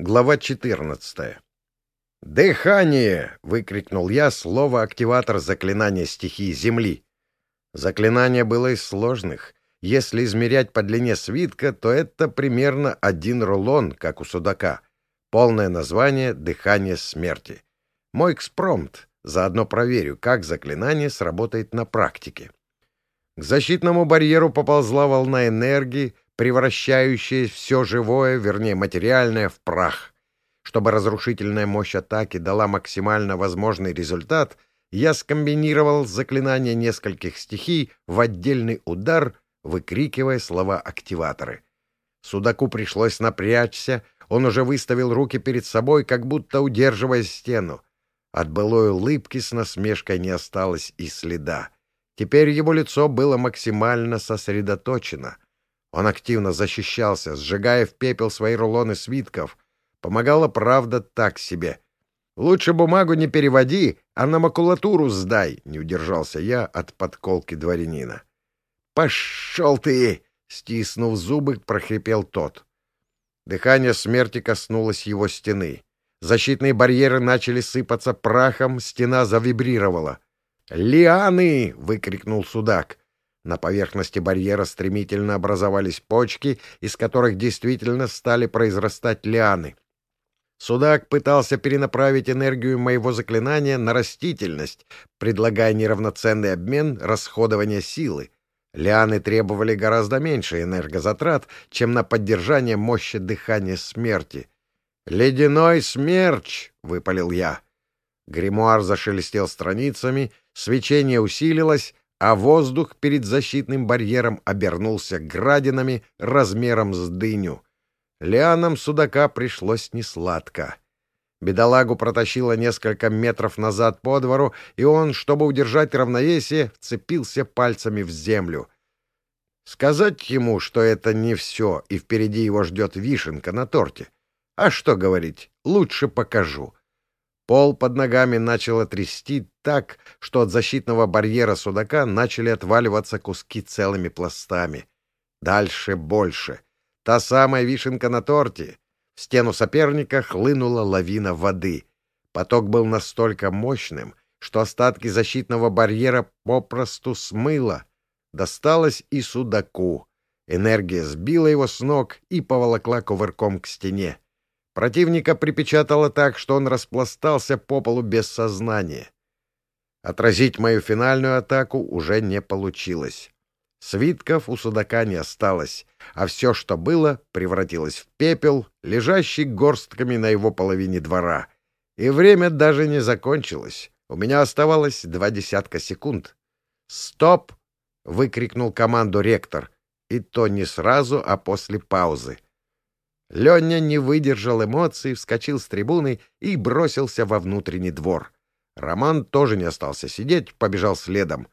Глава 14. «Дыхание!» — выкрикнул я слово-активатор заклинания стихии Земли. Заклинание было из сложных. Если измерять по длине свитка, то это примерно один рулон, как у судака. Полное название — «Дыхание смерти». Мой экспромт. Заодно проверю, как заклинание сработает на практике. К защитному барьеру поползла волна энергии, превращающее все живое, вернее материальное, в прах. Чтобы разрушительная мощь атаки дала максимально возможный результат, я скомбинировал заклинание нескольких стихий в отдельный удар, выкрикивая слова-активаторы. Судаку пришлось напрячься, он уже выставил руки перед собой, как будто удерживая стену. От былой улыбки с насмешкой не осталось и следа. Теперь его лицо было максимально сосредоточено — он активно защищался, сжигая в пепел свои рулоны свитков. Помогала, правда, так себе. «Лучше бумагу не переводи, а на макулатуру сдай», — не удержался я от подколки дворянина. «Пошел ты!» — стиснув зубы, прохрипел тот. Дыхание смерти коснулось его стены. Защитные барьеры начали сыпаться прахом, стена завибрировала. «Лианы!» — выкрикнул судак. На поверхности барьера стремительно образовались почки, из которых действительно стали произрастать лианы. Судак пытался перенаправить энергию моего заклинания на растительность, предлагая неравноценный обмен расходования силы. Лианы требовали гораздо меньше энергозатрат, чем на поддержание мощи дыхания смерти. «Ледяной смерч!» — выпалил я. Гримуар зашелестел страницами, свечение усилилось, а воздух перед защитным барьером обернулся градинами размером с дыню. Лианам судака пришлось несладко. Бедолагу протащило несколько метров назад по двору, и он, чтобы удержать равновесие, вцепился пальцами в землю. Сказать ему, что это не все, и впереди его ждет вишенка на торте. А что говорить, лучше покажу. Пол под ногами начало трясти так, что от защитного барьера судака начали отваливаться куски целыми пластами. Дальше больше. Та самая вишенка на торте. В стену соперника хлынула лавина воды. Поток был настолько мощным, что остатки защитного барьера попросту смыло. Досталось и судаку. Энергия сбила его с ног и поволокла кувырком к стене. Противника припечатало так, что он распластался по полу без сознания. Отразить мою финальную атаку уже не получилось. Свитков у судака не осталось, а все, что было, превратилось в пепел, лежащий горстками на его половине двора. И время даже не закончилось. У меня оставалось два десятка секунд. «Стоп!» — выкрикнул команду ректор. И то не сразу, а после паузы. Леня не выдержал эмоций, вскочил с трибуны и бросился во внутренний двор. Роман тоже не остался сидеть, побежал следом.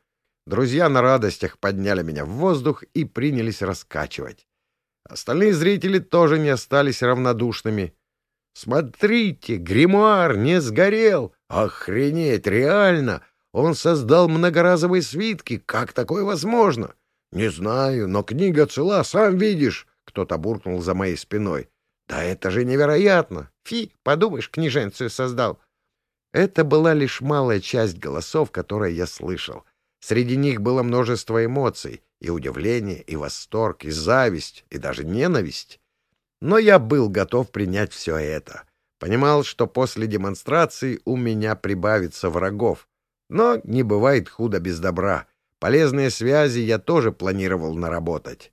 Друзья на радостях подняли меня в воздух и принялись раскачивать. Остальные зрители тоже не остались равнодушными. «Смотрите, гримуар не сгорел! Охренеть, реально! Он создал многоразовые свитки! Как такое возможно?» «Не знаю, но книга цела, сам видишь!» Кто-то буркнул за моей спиной. «Да это же невероятно! Фи, подумаешь, книженцию создал!» Это была лишь малая часть голосов, которые я слышал. Среди них было множество эмоций, и удивление, и восторг, и зависть, и даже ненависть. Но я был готов принять все это. Понимал, что после демонстрации у меня прибавится врагов. Но не бывает худо без добра. Полезные связи я тоже планировал наработать.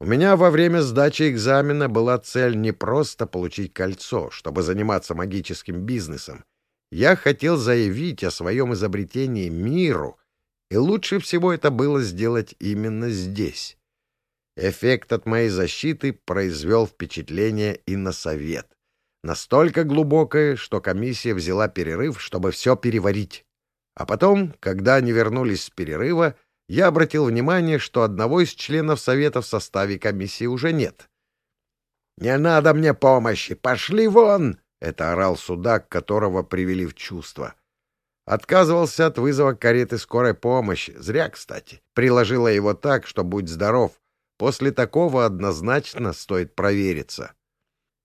У меня во время сдачи экзамена была цель не просто получить кольцо, чтобы заниматься магическим бизнесом. Я хотел заявить о своем изобретении миру, и лучше всего это было сделать именно здесь. Эффект от моей защиты произвел впечатление и на совет. Настолько глубокое, что комиссия взяла перерыв, чтобы все переварить. А потом, когда они вернулись с перерыва, я обратил внимание, что одного из членов совета в составе комиссии уже нет. «Не надо мне помощи! Пошли вон!» — это орал судак, которого привели в чувство. Отказывался от вызова кареты скорой помощи. Зря, кстати. Приложила его так, что будь здоров. После такого однозначно стоит провериться.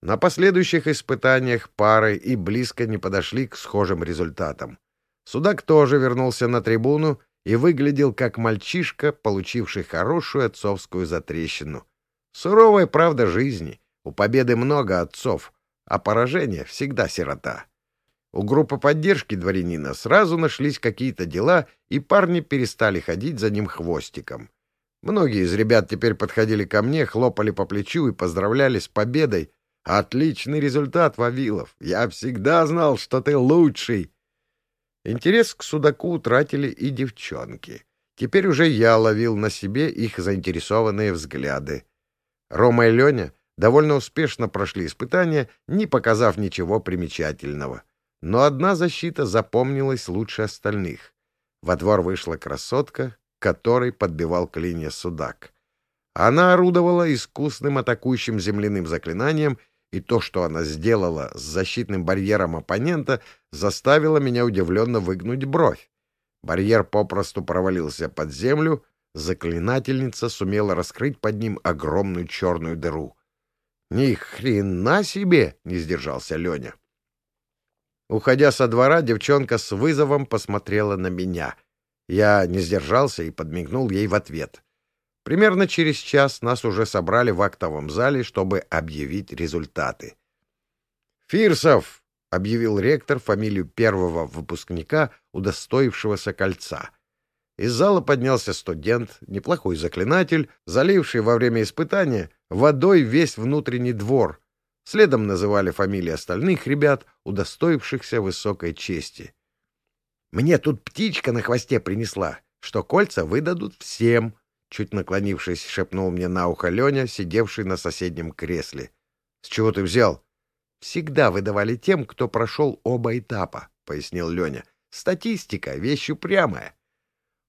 На последующих испытаниях пары и близко не подошли к схожим результатам. Судак тоже вернулся на трибуну и выглядел как мальчишка, получивший хорошую отцовскую затрещину. Суровая правда жизни. У победы много отцов, а поражение всегда сирота. У группы поддержки дворянина сразу нашлись какие-то дела, и парни перестали ходить за ним хвостиком. Многие из ребят теперь подходили ко мне, хлопали по плечу и поздравляли с победой. «Отличный результат, Вавилов! Я всегда знал, что ты лучший!» Интерес к судаку утратили и девчонки. Теперь уже я ловил на себе их заинтересованные взгляды. Рома и Леня довольно успешно прошли испытания, не показав ничего примечательного. Но одна защита запомнилась лучше остальных. Во двор вышла красотка, которой подбивал клинья судак. Она орудовала искусным атакующим земляным заклинанием, и то, что она сделала с защитным барьером оппонента, заставило меня удивленно выгнуть бровь. Барьер попросту провалился под землю, заклинательница сумела раскрыть под ним огромную черную дыру. «Ни хрена себе!» — не сдержался Леня. Уходя со двора, девчонка с вызовом посмотрела на меня. Я не сдержался и подмигнул ей в ответ. Примерно через час нас уже собрали в актовом зале, чтобы объявить результаты. «Фирсов!» — объявил ректор фамилию первого выпускника, удостоившегося кольца. Из зала поднялся студент, неплохой заклинатель, заливший во время испытания водой весь внутренний двор — Следом называли фамилии остальных ребят, удостоившихся высокой чести. «Мне тут птичка на хвосте принесла, что кольца выдадут всем», — чуть наклонившись, шепнул мне на ухо Леня, сидевший на соседнем кресле. «С чего ты взял?» «Всегда выдавали тем, кто прошел оба этапа», — пояснил Леня. «Статистика — вещь упрямая».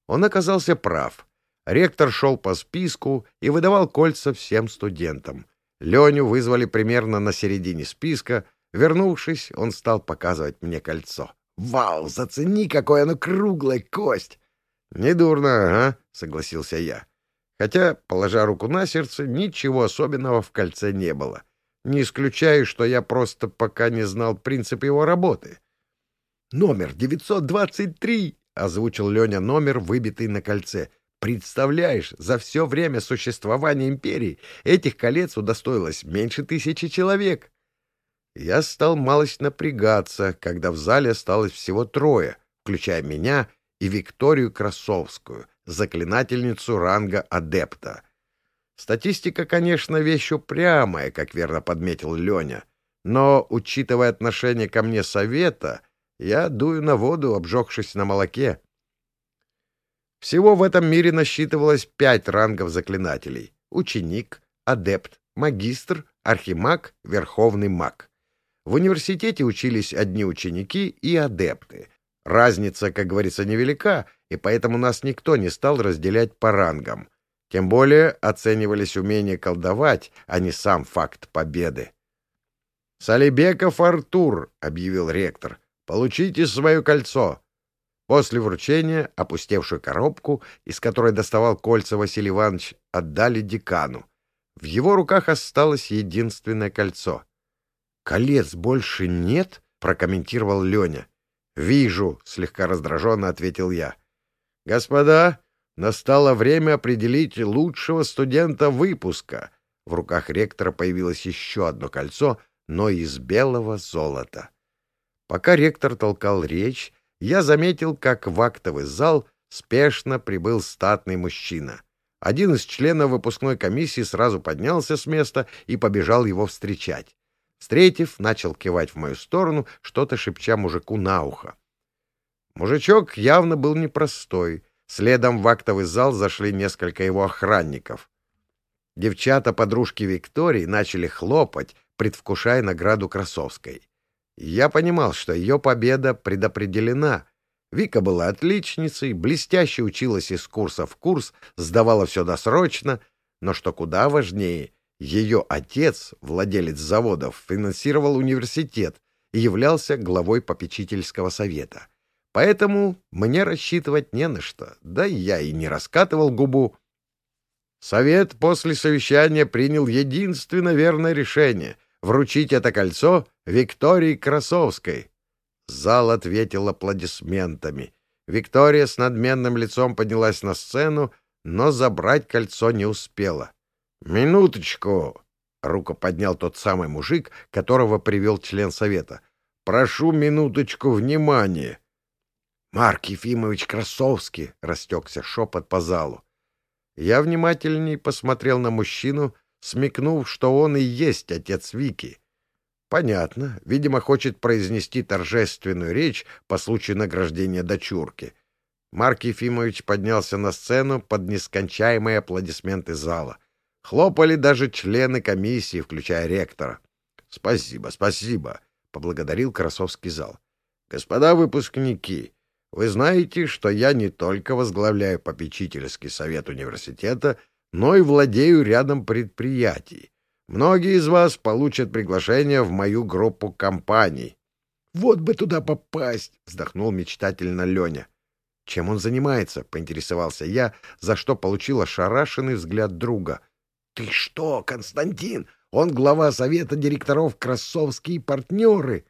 Он оказался прав. Ректор шел по списку и выдавал кольца всем студентам. Леню вызвали примерно на середине списка. Вернувшись, он стал показывать мне кольцо. «Вау, зацени, какое оно круглое, кость!» «Недурно, ага», — согласился я. Хотя, положа руку на сердце, ничего особенного в кольце не было. Не исключаю, что я просто пока не знал принцип его работы. «Номер 923!» — озвучил Леня номер, выбитый на кольце. Представляешь, за все время существования империи этих колец удостоилось меньше тысячи человек. Я стал малость напрягаться, когда в зале осталось всего трое, включая меня и Викторию Красовскую, заклинательницу ранга адепта. Статистика, конечно, вещь упрямая, как верно подметил Леня, но, учитывая отношение ко мне совета, я дую на воду, обжегшись на молоке. Всего в этом мире насчитывалось пять рангов заклинателей — ученик, адепт, магистр, архимаг, верховный маг. В университете учились одни ученики и адепты. Разница, как говорится, невелика, и поэтому нас никто не стал разделять по рангам. Тем более оценивались умения колдовать, а не сам факт победы. «Салибеков Артур», — объявил ректор, — «получите свое кольцо. После вручения опустевшую коробку, из которой доставал кольца Василий Иванович, отдали декану. В его руках осталось единственное кольцо. «Колец больше нет?» — прокомментировал Леня. «Вижу», — слегка раздраженно ответил я. «Господа, настало время определить лучшего студента выпуска». В руках ректора появилось еще одно кольцо, но из белого золота. Пока ректор толкал речь, я заметил, как в актовый зал спешно прибыл статный мужчина. Один из членов выпускной комиссии сразу поднялся с места и побежал его встречать. Встретив, начал кивать в мою сторону, что-то шепча мужику на ухо. Мужичок явно был непростой. Следом в актовый зал зашли несколько его охранников. Девчата-подружки Виктории начали хлопать, предвкушая награду Красовской. Я понимал, что ее победа предопределена. Вика была отличницей, блестяще училась из курса в курс, сдавала все досрочно, но, что куда важнее, ее отец, владелец заводов, финансировал университет и являлся главой попечительского совета. Поэтому мне рассчитывать не на что, да я и не раскатывал губу. Совет после совещания принял единственно верное решение — вручить это кольцо Виктории Красовской. Зал ответил аплодисментами. Виктория с надменным лицом поднялась на сцену, но забрать кольцо не успела. «Минуточку!» — руку поднял тот самый мужик, которого привел член совета. «Прошу минуточку внимания!» «Марк Ефимович Красовский!» — растекся шепот по залу. Я внимательней посмотрел на мужчину, смекнув, что он и есть отец Вики. Понятно, видимо, хочет произнести торжественную речь по случаю награждения дочурки. Марк Ефимович поднялся на сцену под нескончаемые аплодисменты зала. Хлопали даже члены комиссии, включая ректора. — Спасибо, спасибо, — поблагодарил Красовский зал. — Господа выпускники, вы знаете, что я не только возглавляю попечительский совет университета, но и владею рядом предприятий. Многие из вас получат приглашение в мою группу компаний. — Вот бы туда попасть! — вздохнул мечтательно Леня. — Чем он занимается? — поинтересовался я, за что получил ошарашенный взгляд друга. — Ты что, Константин? Он глава совета директоров «Красовские партнеры».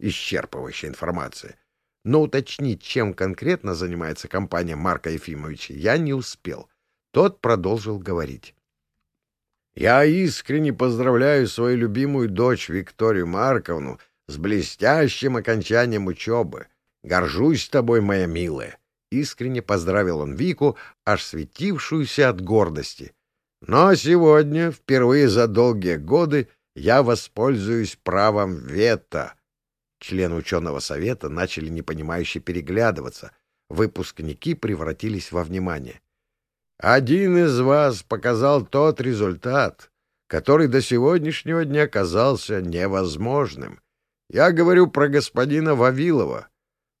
Исчерпывающая информация. Но уточнить, чем конкретно занимается компания Марка Ефимовича, я не успел. Тот продолжил говорить. «Я искренне поздравляю свою любимую дочь Викторию Марковну с блестящим окончанием учебы. Горжусь тобой, моя милая!» Искренне поздравил он Вику, аж светившуюся от гордости. «Но сегодня, впервые за долгие годы, я воспользуюсь правом вето» Члены ученого совета начали непонимающе переглядываться. Выпускники превратились во внимание. «Один из вас показал тот результат, который до сегодняшнего дня казался невозможным. Я говорю про господина Вавилова.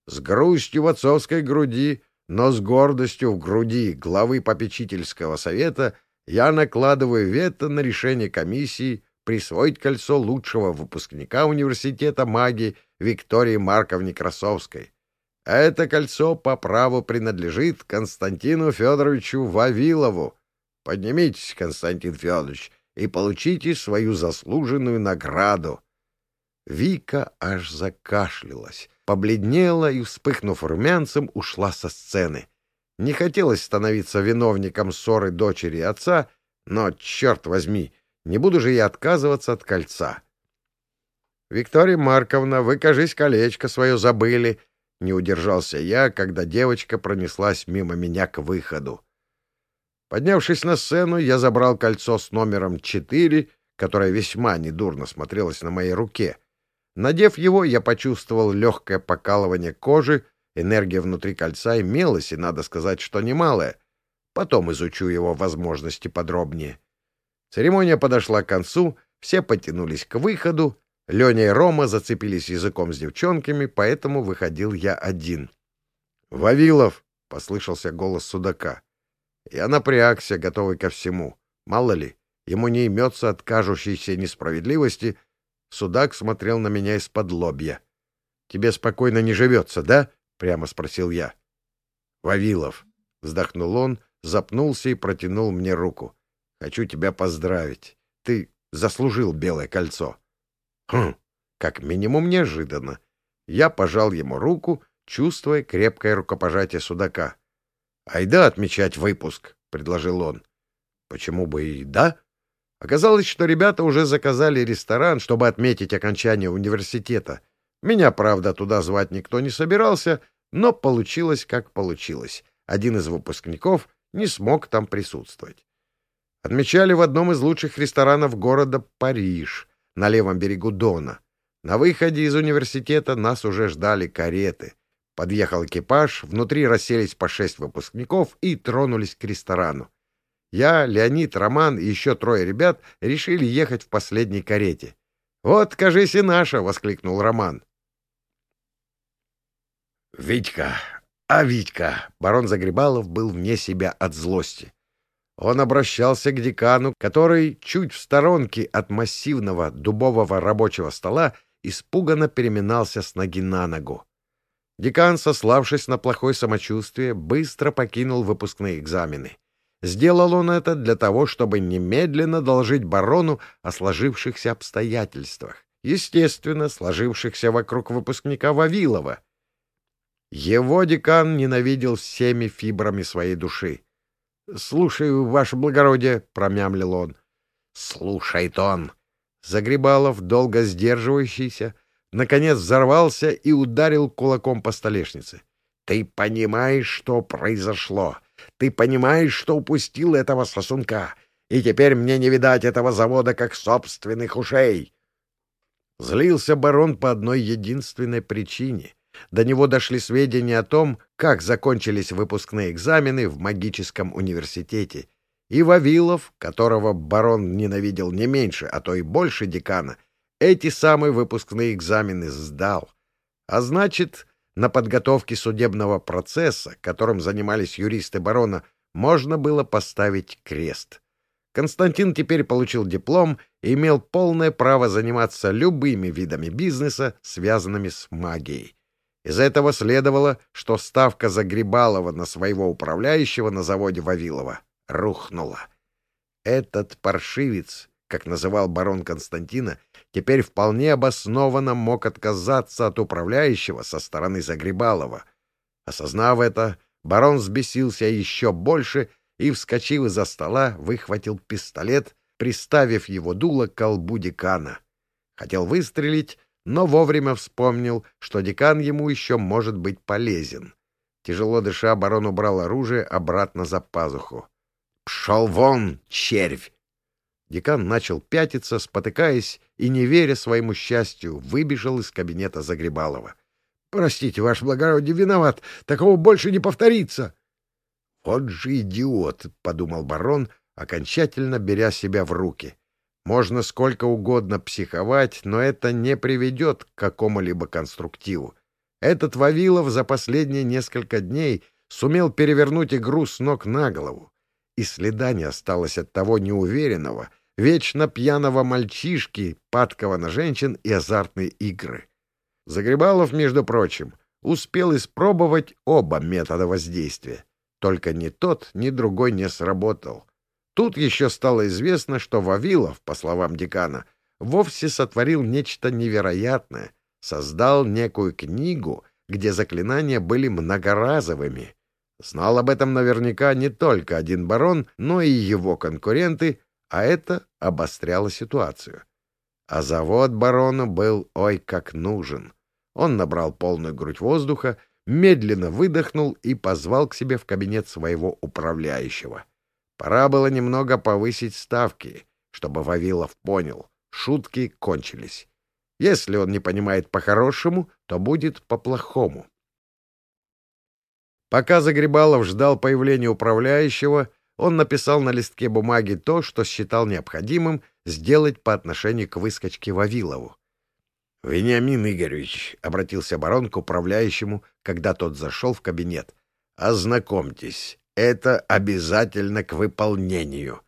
С грустью в отцовской груди, но с гордостью в груди главы попечительского совета я накладываю вето на решение комиссии присвоить кольцо лучшего выпускника университета магии Виктории Марковне Красовской. А это кольцо по праву принадлежит Константину Федоровичу Вавилову. Поднимитесь, Константин Федорович, и получите свою заслуженную награду. Вика аж закашлялась, побледнела и, вспыхнув румянцем, ушла со сцены. Не хотелось становиться виновником ссоры дочери и отца, но, черт возьми, не буду же я отказываться от кольца. Виктория Марковна, вы, кажись, колечко свое забыли. Не удержался я, когда девочка пронеслась мимо меня к выходу. Поднявшись на сцену, я забрал кольцо с номером четыре, которое весьма недурно смотрелось на моей руке. Надев его, я почувствовал легкое покалывание кожи, энергия внутри кольца имелась, и надо сказать, что немалая. Потом изучу его возможности подробнее. Церемония подошла к концу, все потянулись к выходу, Леня и Рома зацепились языком с девчонками, поэтому выходил я один. «Вавилов!» — послышался голос судака. Я напрягся, готовый ко всему. Мало ли, ему не имется от кажущейся несправедливости. Судак смотрел на меня из-под лобья. «Тебе спокойно не живется, да?» — прямо спросил я. «Вавилов!» — вздохнул он, запнулся и протянул мне руку. «Хочу тебя поздравить. Ты заслужил белое кольцо». Хм, как минимум неожиданно. Я пожал ему руку, чувствуя крепкое рукопожатие судака. «Айда отмечать выпуск», — предложил он. «Почему бы и да?» Оказалось, что ребята уже заказали ресторан, чтобы отметить окончание университета. Меня, правда, туда звать никто не собирался, но получилось, как получилось. Один из выпускников не смог там присутствовать. Отмечали в одном из лучших ресторанов города Париж на левом берегу Дона. На выходе из университета нас уже ждали кареты. Подъехал экипаж, внутри расселись по шесть выпускников и тронулись к ресторану. Я, Леонид, Роман и еще трое ребят решили ехать в последней карете. «Вот, кажись, и наша!» — воскликнул Роман. «Витька! А Витька!» — барон Загребалов был вне себя от злости. Он обращался к декану, который чуть в сторонке от массивного дубового рабочего стола испуганно переминался с ноги на ногу. Декан, сославшись на плохое самочувствие, быстро покинул выпускные экзамены. Сделал он это для того, чтобы немедленно доложить барону о сложившихся обстоятельствах, естественно, сложившихся вокруг выпускника Вавилова. Его декан ненавидел всеми фибрами своей души. — Слушаю, ваше благородие, — промямлил он. — Слушает он. Загребалов, долго сдерживающийся, наконец взорвался и ударил кулаком по столешнице. — Ты понимаешь, что произошло? Ты понимаешь, что упустил этого сосунка? И теперь мне не видать этого завода как собственных ушей. Злился барон по одной единственной причине. До него дошли сведения о том, как закончились выпускные экзамены в магическом университете. И Вавилов, которого барон ненавидел не меньше, а то и больше декана, эти самые выпускные экзамены сдал. А значит, на подготовке судебного процесса, которым занимались юристы барона, можно было поставить крест. Константин теперь получил диплом и имел полное право заниматься любыми видами бизнеса, связанными с магией. Из этого следовало, что ставка Загребалова на своего управляющего на заводе Вавилова рухнула. Этот паршивец, как называл барон Константина, теперь вполне обоснованно мог отказаться от управляющего со стороны Загребалова. Осознав это, барон взбесился еще больше и, вскочив из-за стола, выхватил пистолет, приставив его дуло к колбу декана. Хотел выстрелить, но вовремя вспомнил, что декан ему еще может быть полезен. Тяжело дыша, барон убрал оружие обратно за пазуху. «Пшел вон, червь!» Декан начал пятиться, спотыкаясь и, не веря своему счастью, выбежал из кабинета Загребалова. — Простите, ваше благородие, виноват. Такого больше не повторится. «Вот же идиот!» — подумал барон, окончательно беря себя в руки. «Можно сколько угодно психовать, но это не приведет к какому-либо конструктиву. Этот Вавилов за последние несколько дней сумел перевернуть игру с ног на голову, и следа не осталось от того неуверенного, вечно пьяного мальчишки, падкого на женщин и азартные игры. Загребалов, между прочим, успел испробовать оба метода воздействия. Только ни тот, ни другой не сработал. Тут еще стало известно, что Вавилов, по словам декана, вовсе сотворил нечто невероятное, создал некую книгу, где заклинания были многоразовыми. Знал об этом наверняка не только один барон, но и его конкуренты, а это обостряло ситуацию. А завод барону был ой как нужен. Он набрал полную грудь воздуха медленно выдохнул и позвал к себе в кабинет своего управляющего. Пора было немного повысить ставки, чтобы Вавилов понял, шутки кончились. Если он не понимает по-хорошему, то будет по-плохому. Пока Загребалов ждал появления управляющего, он написал на листке бумаги то, что считал необходимым сделать по отношению к выскочке Вавилову. — Вениамин Игоревич, — обратился барон к управляющему, когда тот зашел в кабинет, — ознакомьтесь, это обязательно к выполнению.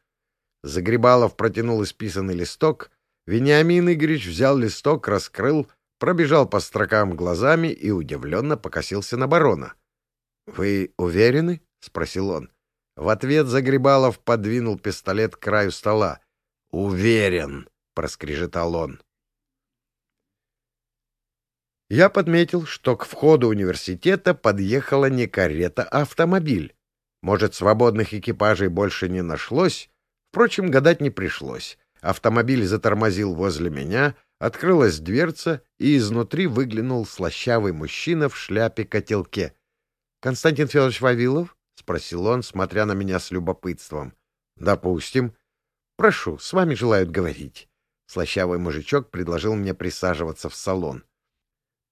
Загребалов протянул исписанный листок. Вениамин Игоревич взял листок, раскрыл, пробежал по строкам глазами и удивленно покосился на барона. — Вы уверены? — спросил он. В ответ Загребалов подвинул пистолет к краю стола. — Уверен, — проскрежетал он. Я подметил, что к входу университета подъехала не карета, а автомобиль. Может, свободных экипажей больше не нашлось? Впрочем, гадать не пришлось. Автомобиль затормозил возле меня, открылась дверца, и изнутри выглянул слащавый мужчина в шляпе-котелке. — Константин Федорович Вавилов? — спросил он, смотря на меня с любопытством. — Допустим. — Прошу, с вами желают говорить. Слащавый мужичок предложил мне присаживаться в салон. —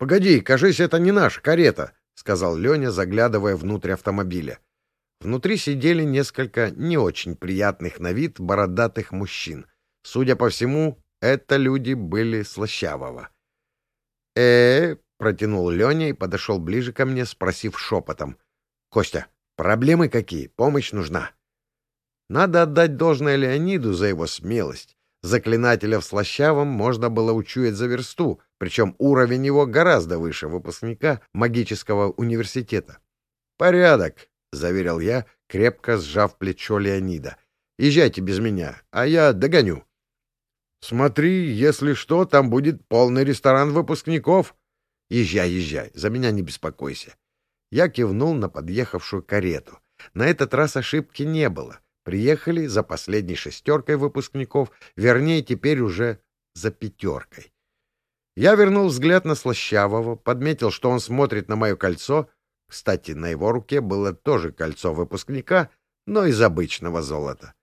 «Погоди, кажись, это не наша карета», — сказал Леня, заглядывая внутрь автомобиля. Внутри сидели несколько не очень приятных на вид бородатых мужчин. Судя по всему, это люди были слащавого. э, протянул Леня и подошел ближе ко мне, спросив шепотом. — Костя, проблемы какие? Помощь нужна. Надо отдать должное Леониду за его смелость. Заклинателя в слащавом можно было учуять за версту, причем уровень его гораздо выше выпускника магического университета. «Порядок», — заверил я, крепко сжав плечо Леонида. «Езжайте без меня, а я догоню». «Смотри, если что, там будет полный ресторан выпускников». «Езжай, езжай, за меня не беспокойся». Я кивнул на подъехавшую карету. На этот раз ошибки не было. Приехали за последней шестеркой выпускников, вернее, теперь уже за пятеркой. Я вернул взгляд на Слащавого, подметил, что он смотрит на мое кольцо. Кстати, на его руке было тоже кольцо выпускника, но из обычного золота.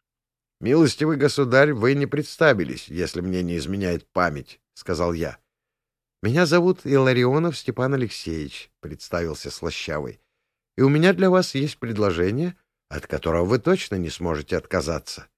— Милостивый государь, вы не представились, если мне не изменяет память, — сказал я. — Меня зовут Иларионов Степан Алексеевич, — представился Слащавый. — И у меня для вас есть предложение, от которого вы точно не сможете отказаться. —